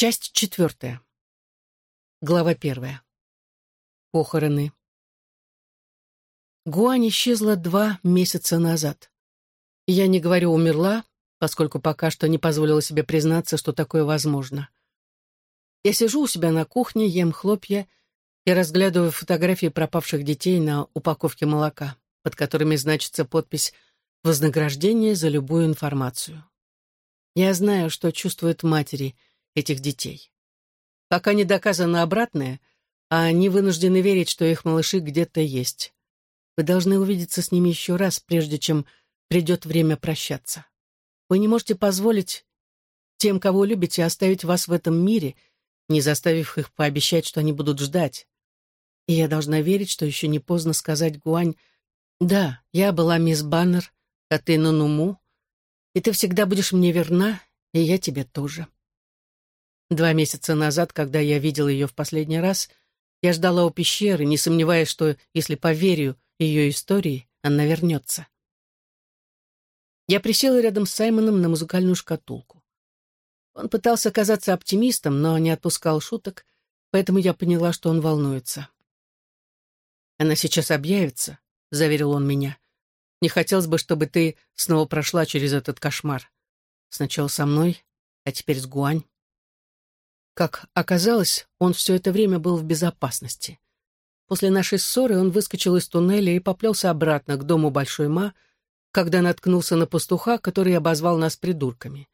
Часть четвертая. Глава первая. Похороны. Гуань исчезла два месяца назад. я не говорю «умерла», поскольку пока что не позволила себе признаться, что такое возможно. Я сижу у себя на кухне, ем хлопья и разглядываю фотографии пропавших детей на упаковке молока, под которыми значится подпись «Вознаграждение за любую информацию». Я знаю, что чувствуют матери этих детей. Пока не доказано обратное, а они вынуждены верить, что их малыши где-то есть. Вы должны увидеться с ними еще раз, прежде чем придет время прощаться. Вы не можете позволить тем, кого любите, оставить вас в этом мире, не заставив их пообещать, что они будут ждать. И я должна верить, что еще не поздно сказать Гуань, «Да, я была мисс Баннер, а ты Нунуму, и ты всегда будешь мне верна, и я тебе тоже». Два месяца назад, когда я видел ее в последний раз, я ждала у пещеры, не сомневаясь, что, если поверю ее истории, она вернется. Я присела рядом с Саймоном на музыкальную шкатулку. Он пытался казаться оптимистом, но не отпускал шуток, поэтому я поняла, что он волнуется. «Она сейчас объявится», — заверил он меня. «Не хотелось бы, чтобы ты снова прошла через этот кошмар. Сначала со мной, а теперь с Гуань». Как оказалось, он все это время был в безопасности. После нашей ссоры он выскочил из туннеля и поплелся обратно к дому Большой Ма, когда наткнулся на пастуха, который обозвал нас придурками.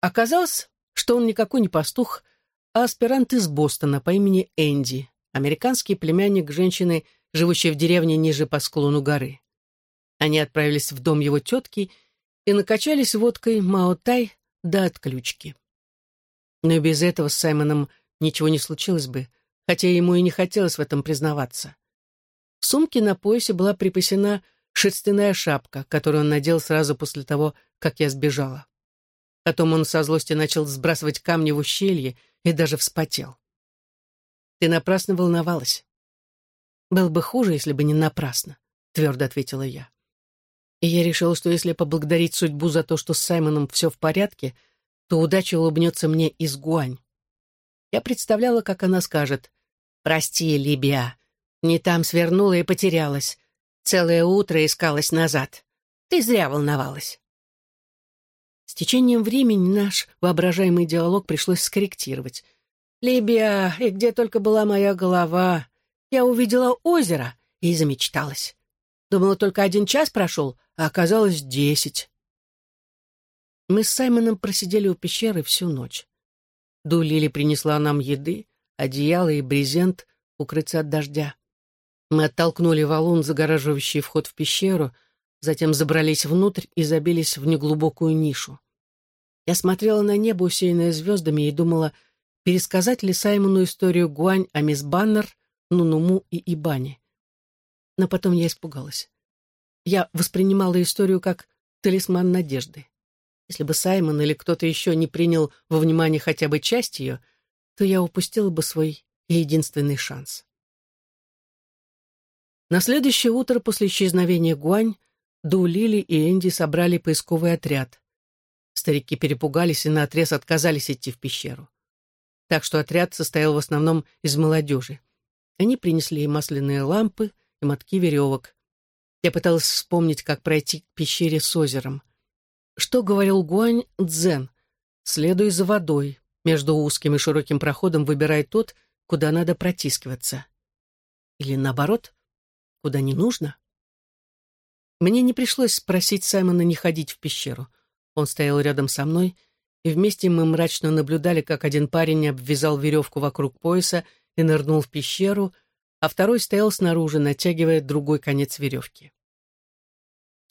Оказалось, что он никакой не пастух, а аспирант из Бостона по имени Энди, американский племянник женщины, живущей в деревне ниже по склону горы. Они отправились в дом его тетки и накачались водкой Маотай до отключки. Но и без этого с Саймоном ничего не случилось бы — хотя ему и не хотелось в этом признаваться. В сумке на поясе была припасена шерстяная шапка, которую он надел сразу после того, как я сбежала. Потом он со злости начал сбрасывать камни в ущелье и даже вспотел. «Ты напрасно волновалась». «Было бы хуже, если бы не напрасно», — твердо ответила я. И я решила, что если поблагодарить судьбу за то, что с Саймоном все в порядке, то удача улыбнется мне из Гуань. Я представляла, как она скажет «Прости, Либия, не там свернула и потерялась. Целое утро искалась назад. Ты зря волновалась». С течением времени наш воображаемый диалог пришлось скорректировать. «Либия, и где только была моя голова, я увидела озеро и замечталась. Думала, только один час прошел, а оказалось десять». Мы с Саймоном просидели у пещеры всю ночь. Ду Лили принесла нам еды, одеяло и брезент укрыться от дождя. Мы оттолкнули валун, загораживающий вход в пещеру, затем забрались внутрь и забились в неглубокую нишу. Я смотрела на небо, усеянное звездами, и думала, пересказать ли Саймону историю Гуань о мисс Баннер, Нунуму и Ибане. Но потом я испугалась. Я воспринимала историю как талисман надежды. Если бы Саймон или кто-то еще не принял во внимание хотя бы часть ее, то я упустила бы свой единственный шанс. На следующее утро после исчезновения Гуань Ду Лили и Энди собрали поисковый отряд. Старики перепугались и наотрез отказались идти в пещеру. Так что отряд состоял в основном из молодежи. Они принесли и масляные лампы, и мотки веревок. Я пыталась вспомнить, как пройти к пещере с озером. Что говорил Гуань Цзэн? Следуй за водой. Между узким и широким проходом выбирай тот, куда надо протискиваться. Или наоборот, куда не нужно. Мне не пришлось просить Саймона не ходить в пещеру. Он стоял рядом со мной, и вместе мы мрачно наблюдали, как один парень обвязал веревку вокруг пояса и нырнул в пещеру, а второй стоял снаружи, натягивая другой конец веревки.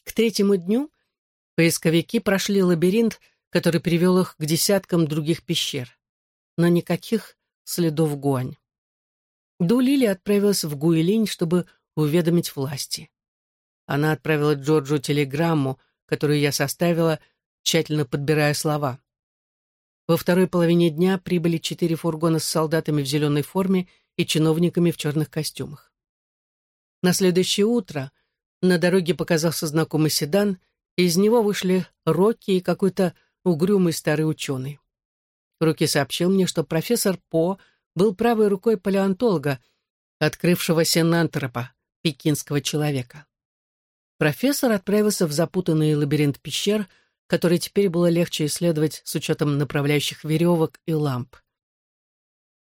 К третьему дню Поисковики прошли лабиринт, который привел их к десяткам других пещер. Но никаких следов Гуань. Ду Лили отправилась в Гуилинь, чтобы уведомить власти. Она отправила Джорджу телеграмму, которую я составила, тщательно подбирая слова. Во второй половине дня прибыли четыре фургона с солдатами в зеленой форме и чиновниками в черных костюмах. На следующее утро на дороге показался знакомый седан — из него вышли Рокки и какой-то угрюмый старый ученый. Руки сообщил мне, что профессор По был правой рукой палеонтолога, открывшего сенантропа, пекинского человека. Профессор отправился в запутанный лабиринт пещер, который теперь было легче исследовать с учетом направляющих веревок и ламп.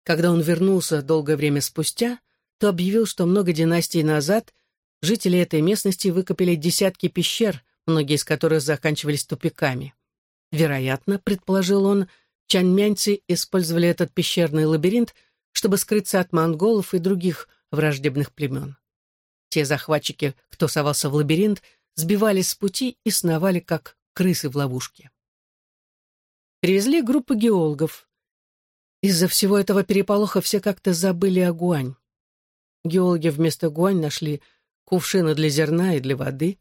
Когда он вернулся долгое время спустя, то объявил, что много династий назад жители этой местности выкопали десятки пещер, многие из которых заканчивались тупиками. Вероятно, предположил он, чаньмяньцы использовали этот пещерный лабиринт, чтобы скрыться от монголов и других враждебных племен. Те захватчики, кто совался в лабиринт, сбивались с пути и сновали, как крысы в ловушке. Привезли группу геологов. Из-за всего этого переполоха все как-то забыли о гуань. Геологи вместо гуань нашли кувшины для зерна и для воды.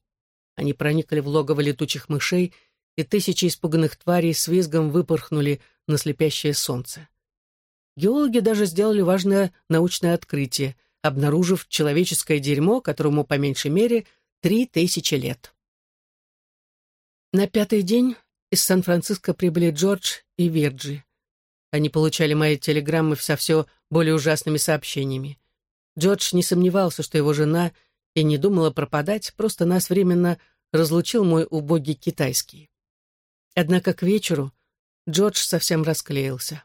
Они проникли в логово летучих мышей, и тысячи испуганных тварей с визгом выпорхнули на слепящее солнце. Геологи даже сделали важное научное открытие, обнаружив человеческое дерьмо, которому по меньшей мере три тысячи лет. На пятый день из Сан-Франциско прибыли Джордж и Вирджи. Они получали мои телеграммы со все более ужасными сообщениями. Джордж не сомневался, что его жена и не думала пропадать, просто нас временно разлучил мой убогий китайский. Однако к вечеру Джордж совсем расклеился.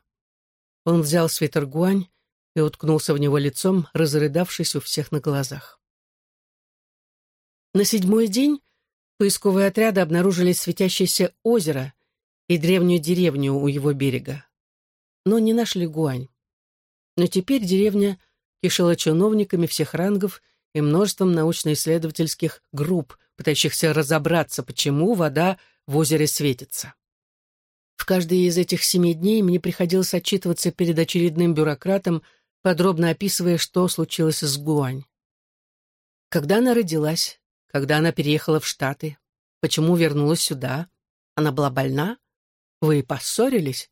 Он взял свитер гуань и уткнулся в него лицом, разрыдавшись у всех на глазах. На седьмой день поисковые отряды обнаружили светящееся озеро и древнюю деревню у его берега. Но не нашли гуань. Но теперь деревня кишела чиновниками всех рангов и множеством научно-исследовательских групп, пытающихся разобраться, почему вода в озере светится. В каждый из этих семи дней мне приходилось отчитываться перед очередным бюрократом, подробно описывая, что случилось с Гуань. Когда она родилась, когда она переехала в Штаты, почему вернулась сюда, она была больна, вы поссорились,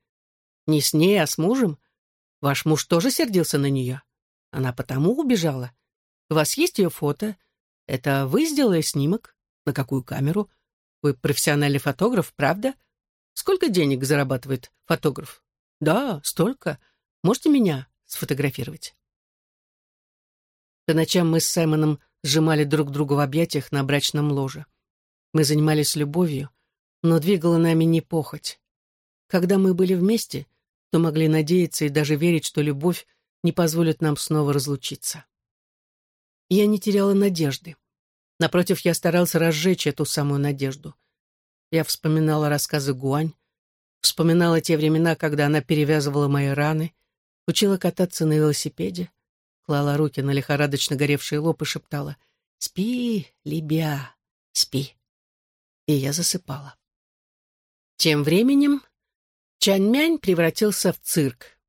не с ней, а с мужем, ваш муж тоже сердился на нее, она потому убежала, у вас есть ее фото, это вы сделали снимок, на какую камеру, вы профессиональный фотограф, правда? Сколько денег зарабатывает фотограф? Да, столько. Можете меня сфотографировать? По ночам мы с Саймоном сжимали друг друга в объятиях на брачном ложе. Мы занимались любовью, но двигала нами не похоть. Когда мы были вместе, то могли надеяться и даже верить, что любовь не позволит нам снова разлучиться. Я не теряла надежды. Напротив, я старался разжечь эту самую надежду. Я вспоминала рассказы Гуань, вспоминала те времена, когда она перевязывала мои раны, учила кататься на велосипеде, клала руки на лихорадочно горевший лоб и шептала «Спи, Либя, спи». И я засыпала. Тем временем Чаньмянь превратился в цирк.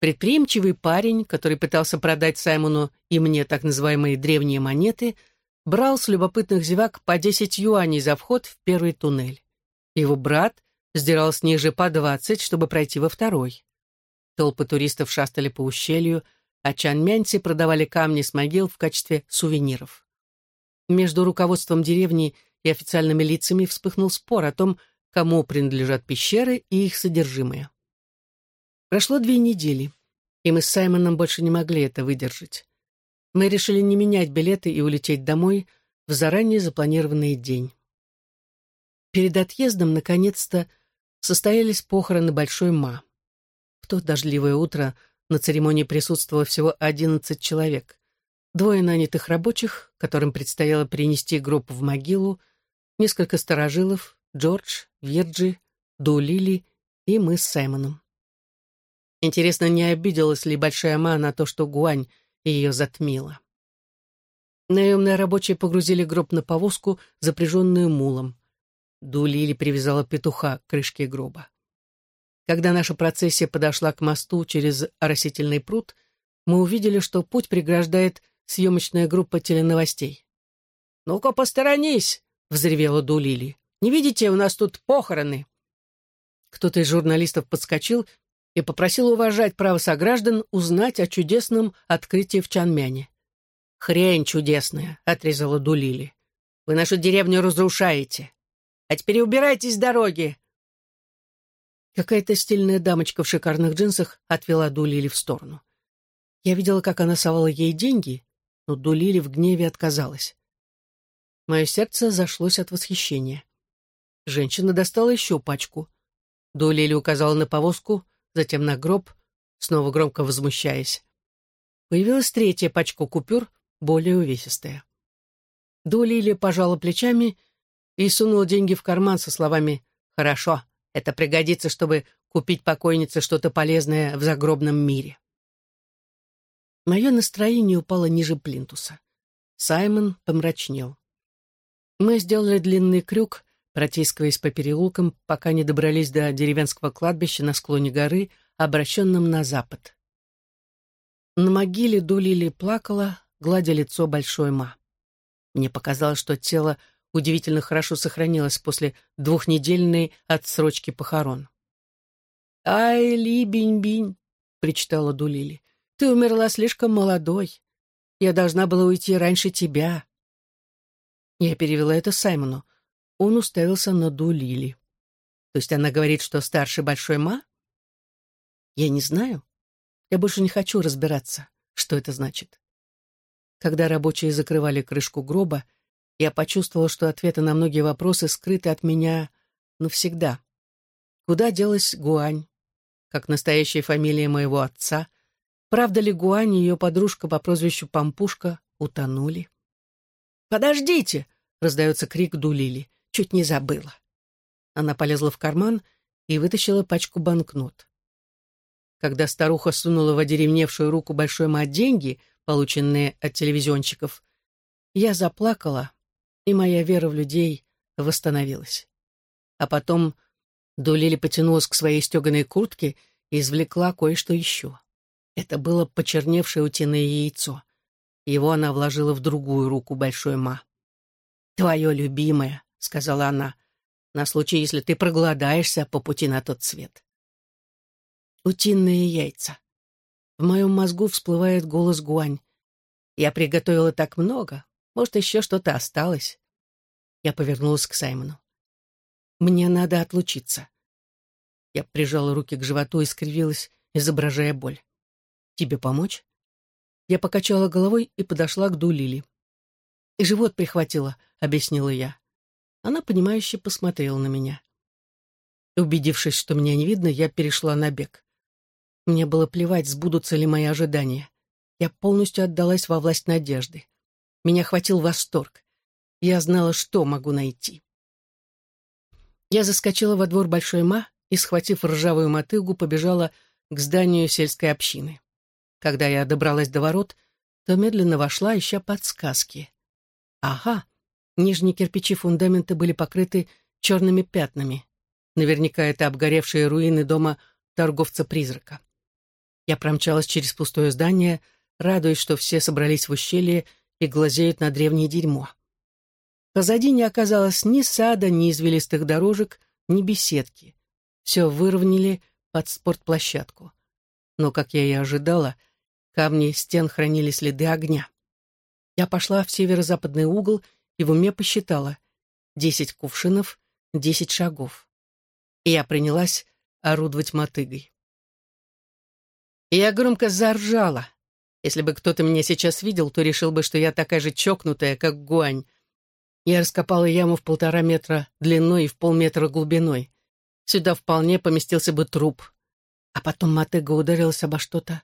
Предприимчивый парень, который пытался продать Саймону и мне так называемые древние монеты — брал с любопытных зевак по 10 юаней за вход в первый туннель. Его брат сдирал с них же по 20, чтобы пройти во второй. Толпы туристов шастали по ущелью, а чанмянцы продавали камни с могил в качестве сувениров. Между руководством деревни и официальными лицами вспыхнул спор о том, кому принадлежат пещеры и их содержимое. Прошло две недели, и мы с Саймоном больше не могли это выдержать мы решили не менять билеты и улететь домой в заранее запланированный день. Перед отъездом, наконец-то, состоялись похороны Большой Ма. В то дождливое утро на церемонии присутствовало всего одиннадцать человек. Двое нанятых рабочих, которым предстояло принести гроб в могилу, несколько старожилов, Джордж, Вирджи, Дулили и мы с Саймоном. Интересно, не обиделась ли Большая Ма на то, что Гуань ее затмило. Наемные рабочие погрузили гроб на повозку, запряженную мулом. Дулили привязала петуха к крышке гроба. Когда наша процессия подошла к мосту через оросительный пруд, мы увидели, что путь преграждает съемочная группа теленовостей. «Ну-ка, посторонись!» — взревела Дулили. «Не видите, у нас тут похороны!» Кто-то из журналистов подскочил и попросил уважать право сограждан узнать о чудесном открытии в Чанмяне. «Хрень чудесная», — отрезала Дулили. «Вы нашу деревню разрушаете. А теперь убирайтесь с дороги!» Какая-то стильная дамочка в шикарных джинсах отвела Дулили в сторону. Я видела, как она совала ей деньги, но Дулили в гневе отказалась. Мое сердце зашлось от восхищения. Женщина достала еще пачку. Дулили указала на повозку, затем на гроб, снова громко возмущаясь. Появилась третья пачка купюр, более увесистая. Дулили пожала плечами и сунула деньги в карман со словами «Хорошо, это пригодится, чтобы купить покойнице что-то полезное в загробном мире». Мое настроение упало ниже плинтуса. Саймон помрачнел. Мы сделали длинный крюк, протискиваясь по переулкам, пока не добрались до деревенского кладбища на склоне горы, обращенном на запад. На могиле Дулили плакала, гладя лицо большой ма. Мне показалось, что тело удивительно хорошо сохранилось после двухнедельной отсрочки похорон. «Ай, Ли-бинь-бинь», — причитала Дулили, — «ты умерла слишком молодой. Я должна была уйти раньше тебя». Я перевела это Саймону. Он уставился на Дулили. То есть она говорит, что старше Большой Ма? Я не знаю. Я больше не хочу разбираться, что это значит. Когда рабочие закрывали крышку гроба, я почувствовала, что ответы на многие вопросы скрыты от меня навсегда. Куда делась Гуань? Как настоящая фамилия моего отца? Правда ли Гуань и ее подружка по прозвищу Пампушка утонули? «Подождите!» — раздается крик Дулили. «Чуть не забыла». Она полезла в карман и вытащила пачку банкнот. Когда старуха сунула в одеревневшую руку большой мать деньги, полученные от телевизионщиков, я заплакала, и моя вера в людей восстановилась. А потом Дулили потянулась к своей стеганой куртке и извлекла кое-что еще. Это было почерневшее утиное яйцо. Его она вложила в другую руку большой ма. «Твое любимое», — сказала она, — «на случай, если ты проголодаешься по пути на тот свет». Утиные яйца. В моем мозгу всплывает голос Гуань. Я приготовила так много, может, еще что-то осталось. Я повернулась к Саймону. «Мне надо отлучиться». Я прижала руки к животу и скривилась, изображая боль. «Тебе помочь?» Я покачала головой и подошла к Дулили. «И живот прихватила», — объяснила я. Она, понимающе посмотрела на меня. Убедившись, что меня не видно, я перешла на бег. Мне было плевать, сбудутся ли мои ожидания. Я полностью отдалась во власть надежды. Меня хватил восторг. Я знала, что могу найти. Я заскочила во двор Большой Ма и, схватив ржавую мотыгу, побежала к зданию сельской общины. Когда я добралась до ворот, то медленно вошла, ища подсказки. Ага, нижние кирпичи фундамента были покрыты черными пятнами. Наверняка это обгоревшие руины дома торговца-призрака. Я промчалась через пустое здание, радуясь, что все собрались в ущелье и глазеют на древнее дерьмо. Позади не оказалось ни сада, ни извилистых дорожек, ни беседки. Все выровняли под спортплощадку. Но, как я и ожидала, камни стен хранили следы огня. Я пошла в северо-западный угол и в уме посчитала. Десять кувшинов, десять шагов. И я принялась орудовать мотыгой. Я громко заржала. Если бы кто-то меня сейчас видел, то решил бы, что я такая же чокнутая, как Гуань. Я раскопала яму в полтора метра длиной и в полметра глубиной. Сюда вполне поместился бы труп. А потом мотыга ударилась обо что-то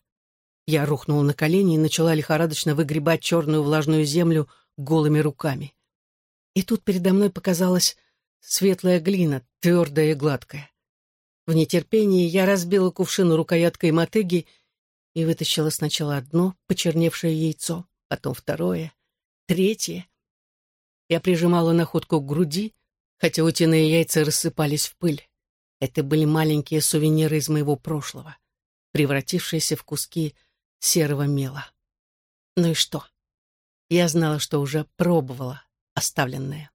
я рухнула на колени и начала лихорадочно выгребать черную влажную землю голыми руками. И тут передо мной показалась светлая глина, твердая и гладкая. В нетерпении я разбила кувшин рукояткой мотыги и вытащила сначала одно почерневшее яйцо, потом второе, третье. Я прижимала находку к груди, хотя утиные яйца рассыпались в пыль. Это были маленькие сувениры из моего прошлого, превратившиеся в куски серого мела. Ну и что? Я знала, что уже пробовала оставленное.